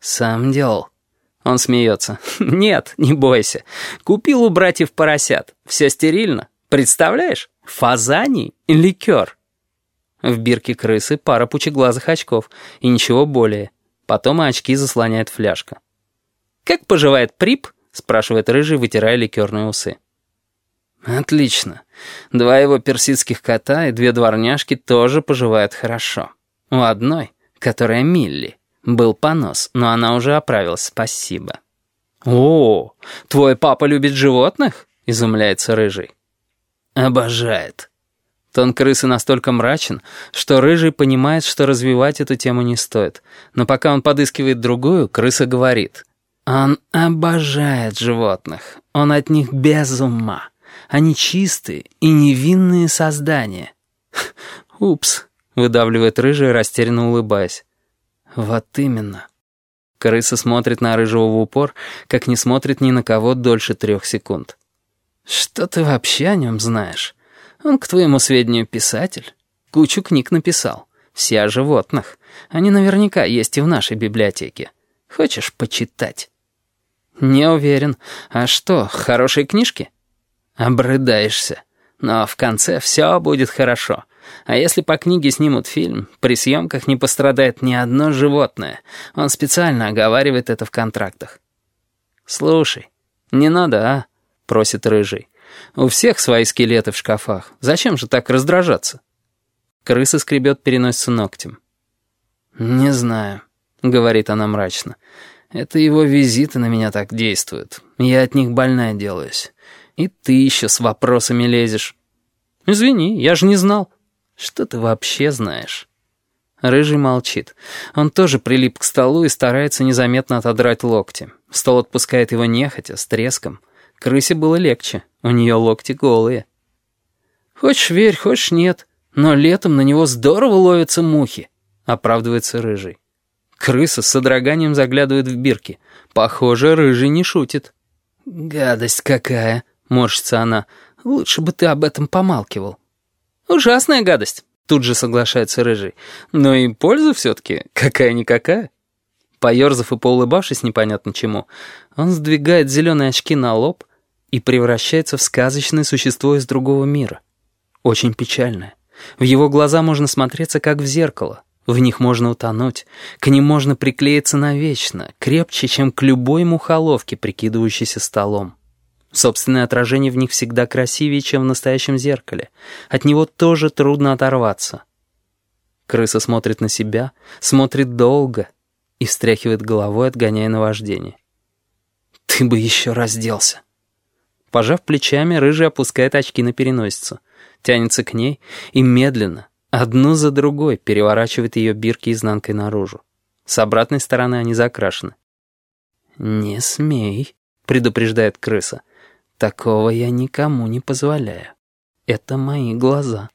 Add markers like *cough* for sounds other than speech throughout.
«Сам делал». Он смеется. *laughs* «Нет, не бойся. Купил у братьев поросят. Все стерильно. Представляешь? Фазаний ликер». В бирке крысы пара пучеглазых очков и ничего более. Потом очки заслоняет фляжка. «Как поживает Прип?» — спрашивает Рыжий, вытирая ликерные усы. «Отлично. Два его персидских кота и две дворняжки тоже поживают хорошо. У одной, которая Милли, был понос, но она уже оправилась, спасибо». «О, твой папа любит животных?» — изумляется Рыжий. «Обожает». Тон крысы настолько мрачен, что Рыжий понимает, что развивать эту тему не стоит. Но пока он подыскивает другую, крыса говорит. «Он обожает животных. Он от них без ума. Они чистые и невинные создания». «Упс», — выдавливает Рыжий, растерянно улыбаясь. «Вот именно». Крыса смотрит на Рыжего в упор, как не смотрит ни на кого дольше трех секунд. «Что ты вообще о нем знаешь? Он, к твоему сведению, писатель. Кучу книг написал. Все о животных. Они наверняка есть и в нашей библиотеке. Хочешь почитать?» «Не уверен. А что, хорошие книжки?» «Обрыдаешься. Но в конце все будет хорошо. А если по книге снимут фильм, при съемках не пострадает ни одно животное. Он специально оговаривает это в контрактах». «Слушай, не надо, а?» — просит Рыжий. У всех свои скелеты в шкафах. Зачем же так раздражаться? Крыса скребет переносится ногтем. «Не знаю», — говорит она мрачно. «Это его визиты на меня так действуют. Я от них больная делаюсь. И ты еще с вопросами лезешь». «Извини, я же не знал». «Что ты вообще знаешь?» Рыжий молчит. Он тоже прилип к столу и старается незаметно отодрать локти. Стол отпускает его нехотя, с треском. Крысе было легче, у нее локти голые. «Хочешь верь, хочешь нет, но летом на него здорово ловятся мухи», — оправдывается Рыжий. Крыса с содроганием заглядывает в бирки. Похоже, Рыжий не шутит. «Гадость какая!» — морщится она. «Лучше бы ты об этом помалкивал». «Ужасная гадость», — тут же соглашается Рыжий. «Но и польза все-таки какая-никакая». Поерзав и поулыбавшись непонятно чему, он сдвигает зеленые очки на лоб, и превращается в сказочное существо из другого мира. Очень печальное. В его глаза можно смотреться, как в зеркало. В них можно утонуть. К ним можно приклеиться навечно, крепче, чем к любой мухоловке, прикидывающейся столом. Собственное отражение в них всегда красивее, чем в настоящем зеркале. От него тоже трудно оторваться. Крыса смотрит на себя, смотрит долго и встряхивает головой, отгоняя наваждение. «Ты бы еще разделся!» Пожав плечами, рыжий опускает очки на переносицу, тянется к ней и медленно, одну за другой, переворачивает ее бирки изнанкой наружу. С обратной стороны они закрашены. «Не смей», — предупреждает крыса. «Такого я никому не позволяю. Это мои глаза».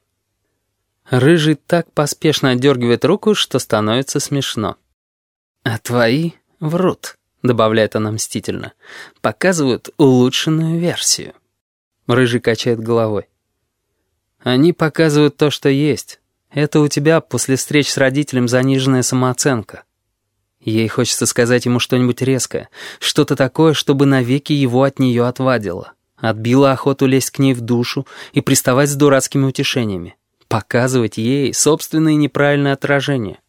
Рыжий так поспешно отдергивает руку, что становится смешно. «А твои врут» добавляет она мстительно, показывают улучшенную версию. Рыжий качает головой. Они показывают то, что есть. Это у тебя после встреч с родителем заниженная самооценка. Ей хочется сказать ему что-нибудь резкое, что-то такое, чтобы навеки его от нее отвадило. Отбила охоту лезть к ней в душу и приставать с дурацкими утешениями. Показывать ей собственные неправильные отражения.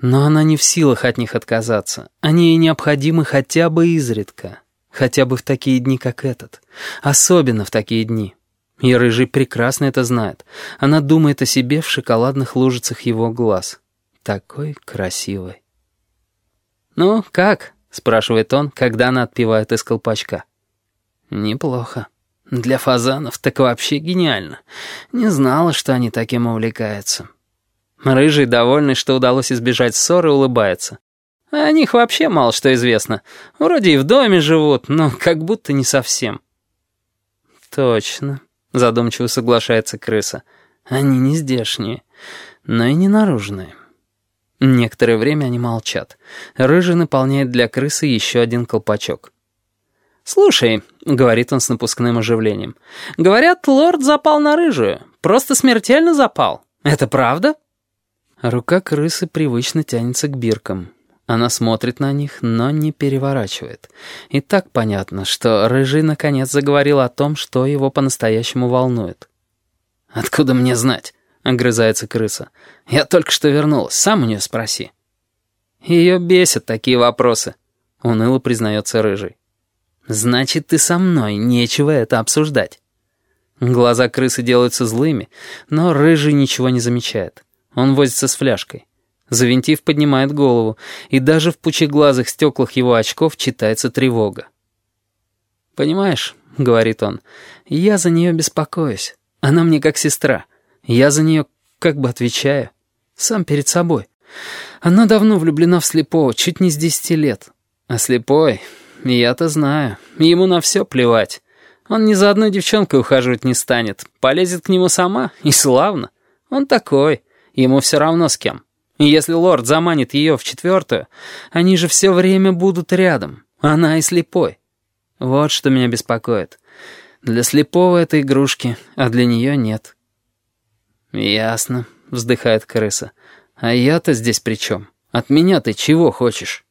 Но она не в силах от них отказаться. Они ей необходимы хотя бы изредка. Хотя бы в такие дни, как этот. Особенно в такие дни. И Рыжий прекрасно это знает. Она думает о себе в шоколадных лужицах его глаз. Такой красивой. «Ну, как?» — спрашивает он, когда она отпивает из колпачка. «Неплохо. Для фазанов так вообще гениально. Не знала, что они таким увлекаются». Рыжий, довольный, что удалось избежать ссоры, улыбается. О них вообще мало что известно. Вроде и в доме живут, но как будто не совсем. «Точно», — задумчиво соглашается крыса. «Они не здешние, но и не наружные». Некоторое время они молчат. Рыжий наполняет для крысы еще один колпачок. «Слушай», — говорит он с напускным оживлением, — «говорят, лорд запал на рыжую. Просто смертельно запал. Это правда?» Рука крысы привычно тянется к биркам. Она смотрит на них, но не переворачивает. И так понятно, что Рыжий наконец заговорил о том, что его по-настоящему волнует. «Откуда мне знать?» — огрызается крыса. «Я только что вернулась, сам у нее спроси». «Ее бесят такие вопросы», — уныло признается Рыжий. «Значит, ты со мной, нечего это обсуждать». Глаза крысы делаются злыми, но Рыжий ничего не замечает. Он возится с фляжкой. Завинтив поднимает голову, и даже в пучеглазых стеклах его очков читается тревога. «Понимаешь», — говорит он, — «я за нее беспокоюсь. Она мне как сестра. Я за нее как бы отвечаю. Сам перед собой. Она давно влюблена в слепого, чуть не с десяти лет. А слепой, я-то знаю, ему на все плевать. Он ни за одной девчонкой ухаживать не станет. Полезет к нему сама, и славно. Он такой, ему все равно с кем». И если лорд заманит ее в четвертую, они же все время будут рядом. Она и слепой. Вот что меня беспокоит. Для слепого это игрушки, а для нее нет. «Ясно», — вздыхает крыса. «А я-то здесь при чем? От меня ты чего хочешь?»